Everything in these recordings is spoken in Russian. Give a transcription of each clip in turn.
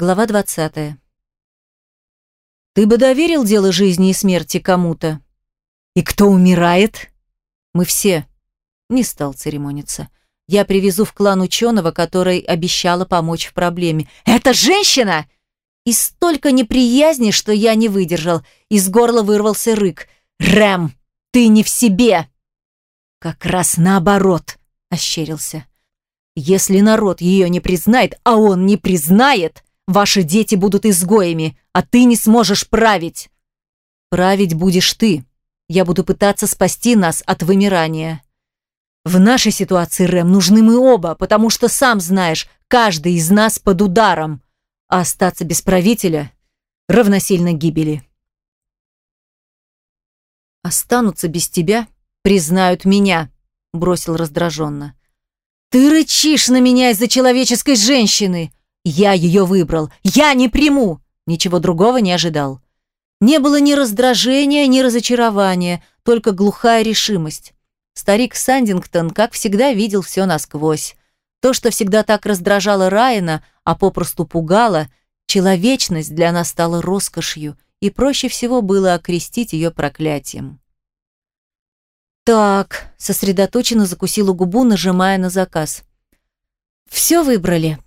Глава 20. Ты бы доверил дело жизни и смерти кому-то? И кто умирает? Мы все. Не стал церемониться. Я привезу в клан ученого, который обещала помочь в проблеме. Это женщина! И столько неприязни, что я не выдержал. Из горла вырвался рык. Рэм, ты не в себе! Как раз наоборот, ощерился. Если народ ее не признает, а он не признает, Ваши дети будут изгоями, а ты не сможешь править. Править будешь ты. Я буду пытаться спасти нас от вымирания. В нашей ситуации, Рэм, нужны мы оба, потому что, сам знаешь, каждый из нас под ударом. А остаться без правителя равносильно гибели. Останутся без тебя, признают меня, бросил раздраженно. Ты рычишь на меня из-за человеческой женщины. Я ее выбрал. Я не приму. Ничего другого не ожидал. Не было ни раздражения, ни разочарования, только глухая решимость. Старик Сандингтон, как всегда, видел все насквозь. То, что всегда так раздражало Райана, а попросту пугало, человечность для нас стала роскошью, и проще всего было окрестить ее проклятием. «Так», — сосредоточенно закусила губу, нажимая на заказ. «Все выбрали.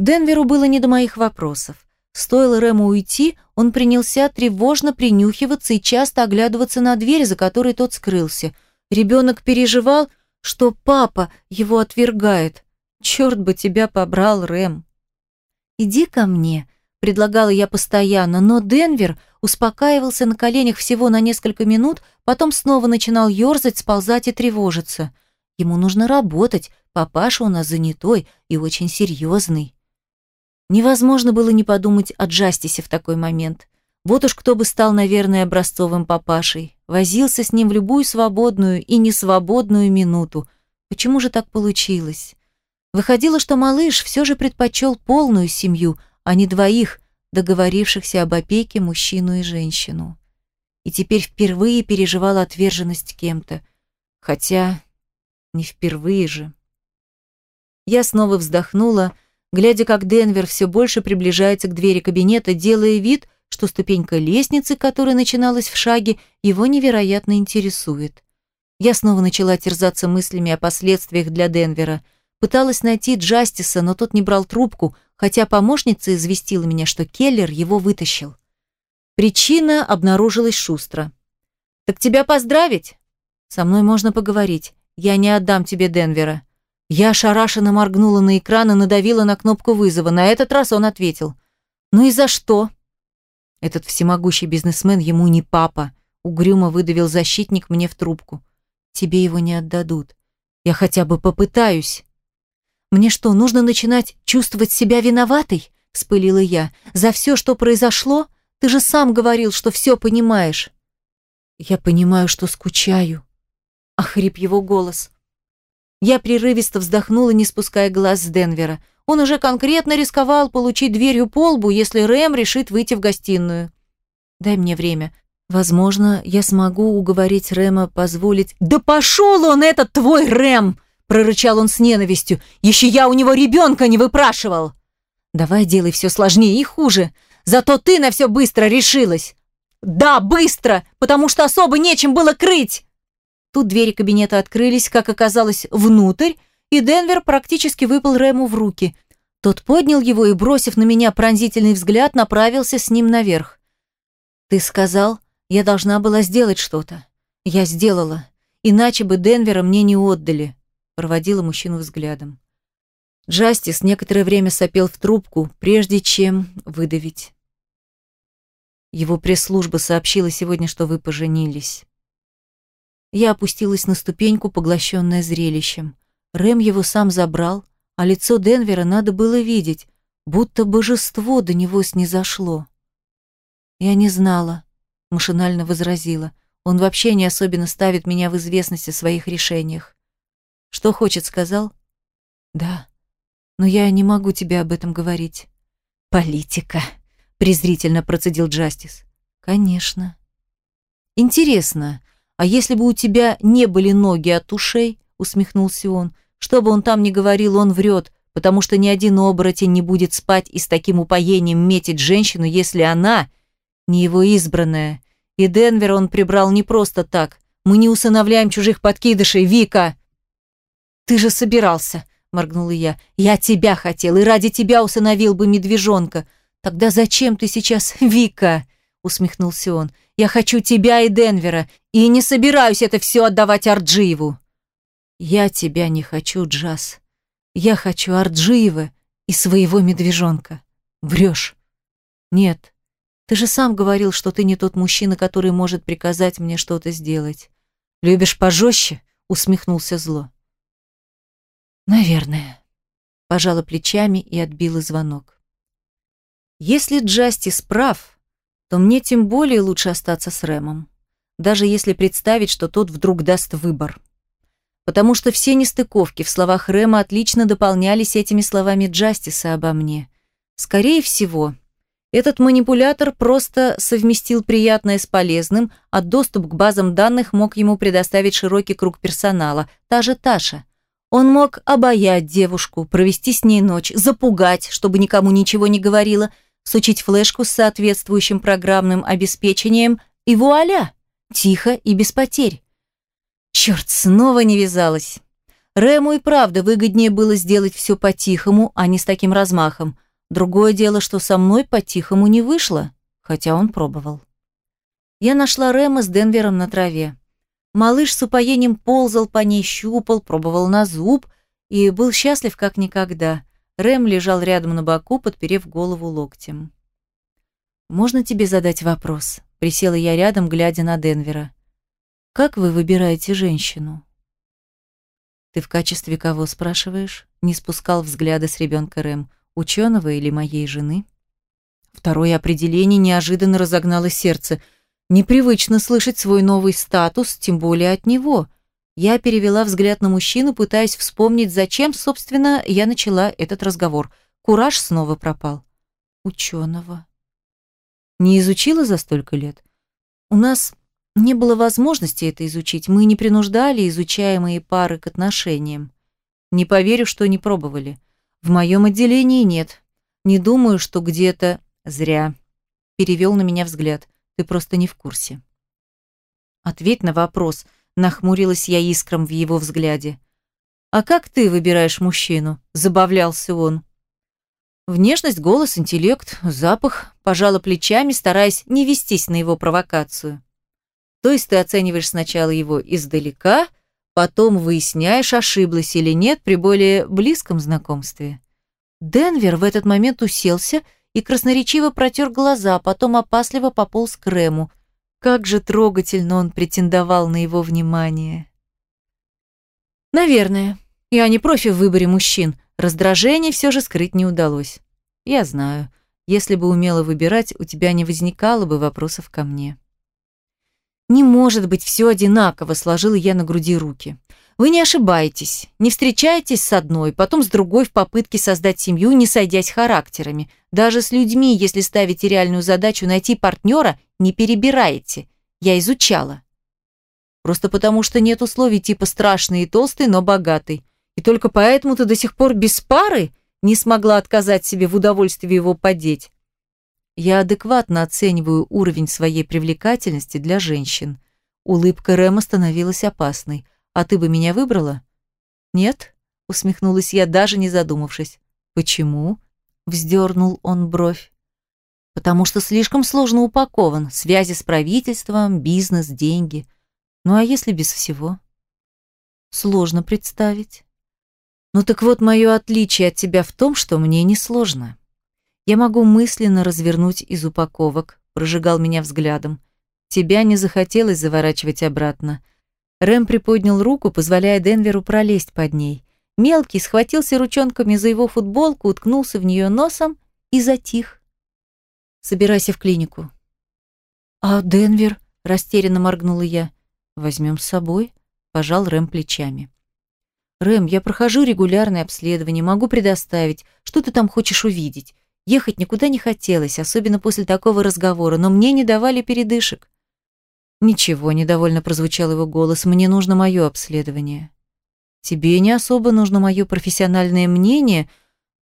Денверу было не до моих вопросов. Стоило Рэму уйти, он принялся тревожно принюхиваться и часто оглядываться на дверь, за которой тот скрылся. Ребенок переживал, что папа его отвергает. «Черт бы тебя побрал, Рэм!» «Иди ко мне», — предлагала я постоянно, но Денвер успокаивался на коленях всего на несколько минут, потом снова начинал ерзать, сползать и тревожиться. Ему нужно работать, папаша у нас занятой и очень серьезный. Невозможно было не подумать о Джастисе в такой момент. Вот уж кто бы стал, наверное, образцовым папашей. Возился с ним в любую свободную и несвободную минуту. Почему же так получилось? Выходило, что малыш все же предпочел полную семью, а не двоих, договорившихся об опеке мужчину и женщину. И теперь впервые переживал отверженность кем-то. Хотя не впервые же. Я снова вздохнула, глядя, как Денвер все больше приближается к двери кабинета, делая вид, что ступенька лестницы, которая начиналась в шаге, его невероятно интересует. Я снова начала терзаться мыслями о последствиях для Денвера. Пыталась найти Джастиса, но тот не брал трубку, хотя помощница известила меня, что Келлер его вытащил. Причина обнаружилась шустро. «Так тебя поздравить?» «Со мной можно поговорить. Я не отдам тебе Денвера». Я ошарашенно моргнула на экран и надавила на кнопку вызова. На этот раз он ответил. «Ну и за что?» Этот всемогущий бизнесмен ему не папа. Угрюмо выдавил защитник мне в трубку. «Тебе его не отдадут. Я хотя бы попытаюсь». «Мне что, нужно начинать чувствовать себя виноватой?» – вспылила я. «За все, что произошло? Ты же сам говорил, что все понимаешь». «Я понимаю, что скучаю», – охрип его голос. Я прерывисто вздохнула, не спуская глаз с Денвера. Он уже конкретно рисковал получить дверью по лбу, если Рэм решит выйти в гостиную. «Дай мне время. Возможно, я смогу уговорить Рэма позволить...» «Да пошел он, этот твой Рэм!» прорычал он с ненавистью. «Еще я у него ребенка не выпрашивал!» «Давай делай все сложнее и хуже. Зато ты на все быстро решилась!» «Да, быстро, потому что особо нечем было крыть!» Тут двери кабинета открылись, как оказалось, внутрь, и Денвер практически выпал Рэму в руки. Тот поднял его и, бросив на меня пронзительный взгляд, направился с ним наверх. «Ты сказал, я должна была сделать что-то. Я сделала. Иначе бы Денвера мне не отдали», — проводила мужчину взглядом. Джастис некоторое время сопел в трубку, прежде чем выдавить. Его пресс-служба сообщила сегодня, что вы поженились. Я опустилась на ступеньку, поглощенная зрелищем. Рэм его сам забрал, а лицо Денвера надо было видеть, будто божество до него снизошло. «Я не знала», — машинально возразила. «Он вообще не особенно ставит меня в известность о своих решениях». «Что хочет, сказал?» «Да, но я не могу тебе об этом говорить». «Политика», — презрительно процедил Джастис. «Конечно». «Интересно, «А если бы у тебя не были ноги от ушей?» — усмехнулся он. «Что бы он там ни говорил, он врет, потому что ни один оборотень не будет спать и с таким упоением метить женщину, если она не его избранная. И Денвер он прибрал не просто так. Мы не усыновляем чужих подкидышей, Вика!» «Ты же собирался!» – моргнула я. «Я тебя хотел, и ради тебя усыновил бы медвежонка. Тогда зачем ты сейчас, Вика?» – усмехнулся он. «Я хочу тебя и Денвера, и не собираюсь это все отдавать Арджиеву». «Я тебя не хочу, Джаз. Я хочу Арджиева и своего медвежонка. Врешь?» «Нет. Ты же сам говорил, что ты не тот мужчина, который может приказать мне что-то сделать. Любишь пожестче?» – усмехнулся зло. «Наверное», – пожала плечами и отбила звонок. «Если Джастис прав, то мне тем более лучше остаться с Рэмом, даже если представить, что тот вдруг даст выбор. Потому что все нестыковки в словах Рэма отлично дополнялись этими словами Джастиса обо мне. Скорее всего, этот манипулятор просто совместил приятное с полезным, а доступ к базам данных мог ему предоставить широкий круг персонала, та же Таша – он мог обаять девушку, провести с ней ночь, запугать, чтобы никому ничего не говорила, сучить флешку с соответствующим программным обеспечением, и вуаля! Тихо и без потерь. Черт, снова не вязалось. Рэму и правда выгоднее было сделать все по-тихому, а не с таким размахом. Другое дело, что со мной по-тихому не вышло, хотя он пробовал. Я нашла Рэма с Денвером на траве. Малыш с упоением ползал по ней, щупал, пробовал на зуб и был счастлив как никогда. Рэм лежал рядом на боку, подперев голову локтем. «Можно тебе задать вопрос?» Присела я рядом, глядя на Денвера. «Как вы выбираете женщину?» «Ты в качестве кого спрашиваешь?» Не спускал взгляда с ребенка Рэм. «Ученого или моей жены?» Второе определение неожиданно разогнало сердце – Непривычно слышать свой новый статус, тем более от него. Я перевела взгляд на мужчину, пытаясь вспомнить, зачем, собственно, я начала этот разговор. Кураж снова пропал. Ученого. Не изучила за столько лет? У нас не было возможности это изучить. Мы не принуждали изучаемые пары к отношениям. Не поверю, что не пробовали. В моем отделении нет. Не думаю, что где-то... Зря. Перевел на меня взгляд. Ты просто не в курсе. Ответь на вопрос, нахмурилась я искром в его взгляде. А как ты выбираешь мужчину? Забавлялся он. Внешность, голос, интеллект, запах, пожала плечами, стараясь не вестись на его провокацию. То есть ты оцениваешь сначала его издалека, потом выясняешь, ошиблась или нет при более близком знакомстве. Денвер в этот момент уселся и красноречиво протер глаза, а потом опасливо пополз к Рему. Как же трогательно он претендовал на его внимание. «Наверное. Я не профи в выборе мужчин. Раздражение все же скрыть не удалось. Я знаю. Если бы умела выбирать, у тебя не возникало бы вопросов ко мне». «Не может быть все одинаково», — сложила я на груди руки. Вы не ошибаетесь. Не встречаетесь с одной, потом с другой в попытке создать семью, не сойдясь характерами. Даже с людьми, если ставите реальную задачу найти партнера, не перебираете. Я изучала. Просто потому, что нет условий типа страшный и толстый, но богатый. И только поэтому ты до сих пор без пары не смогла отказать себе в удовольствии его подеть. Я адекватно оцениваю уровень своей привлекательности для женщин. Улыбка Рэма становилась опасной. А ты бы меня выбрала? Нет, усмехнулась я, даже не задумавшись. Почему? Вздернул он бровь. Потому что слишком сложно упакован. Связи с правительством, бизнес, деньги. Ну а если без всего? Сложно представить. Ну так вот, мое отличие от тебя в том, что мне не сложно. Я могу мысленно развернуть из упаковок, прожигал меня взглядом. Тебя не захотелось заворачивать обратно. Рэм приподнял руку, позволяя Денверу пролезть под ней. Мелкий схватился ручонками за его футболку, уткнулся в нее носом и затих. «Собирайся в клинику». «А Денвер?» – растерянно моргнула я. «Возьмем с собой», – пожал Рэм плечами. «Рэм, я прохожу регулярное обследование, могу предоставить. Что ты там хочешь увидеть? Ехать никуда не хотелось, особенно после такого разговора, но мне не давали передышек. «Ничего», — недовольно прозвучал его голос, — «мне нужно мое обследование». Тебе не особо нужно мое профессиональное мнение,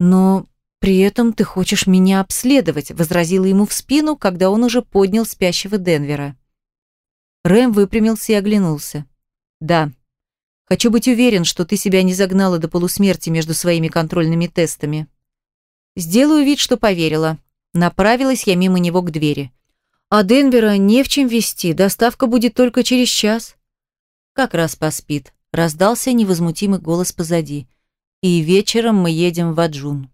но при этом ты хочешь меня обследовать, возразила ему в спину, когда он уже поднял спящего Денвера. Рэм выпрямился и оглянулся. Да. Хочу быть уверен, что ты себя не загнала до полусмерти между своими контрольными тестами. Сделаю вид, что поверила. Направилась я мимо него к двери. А Денвера не в чем вести, доставка будет только через час. Как раз поспит, раздался невозмутимый голос позади. И вечером мы едем в Аджун.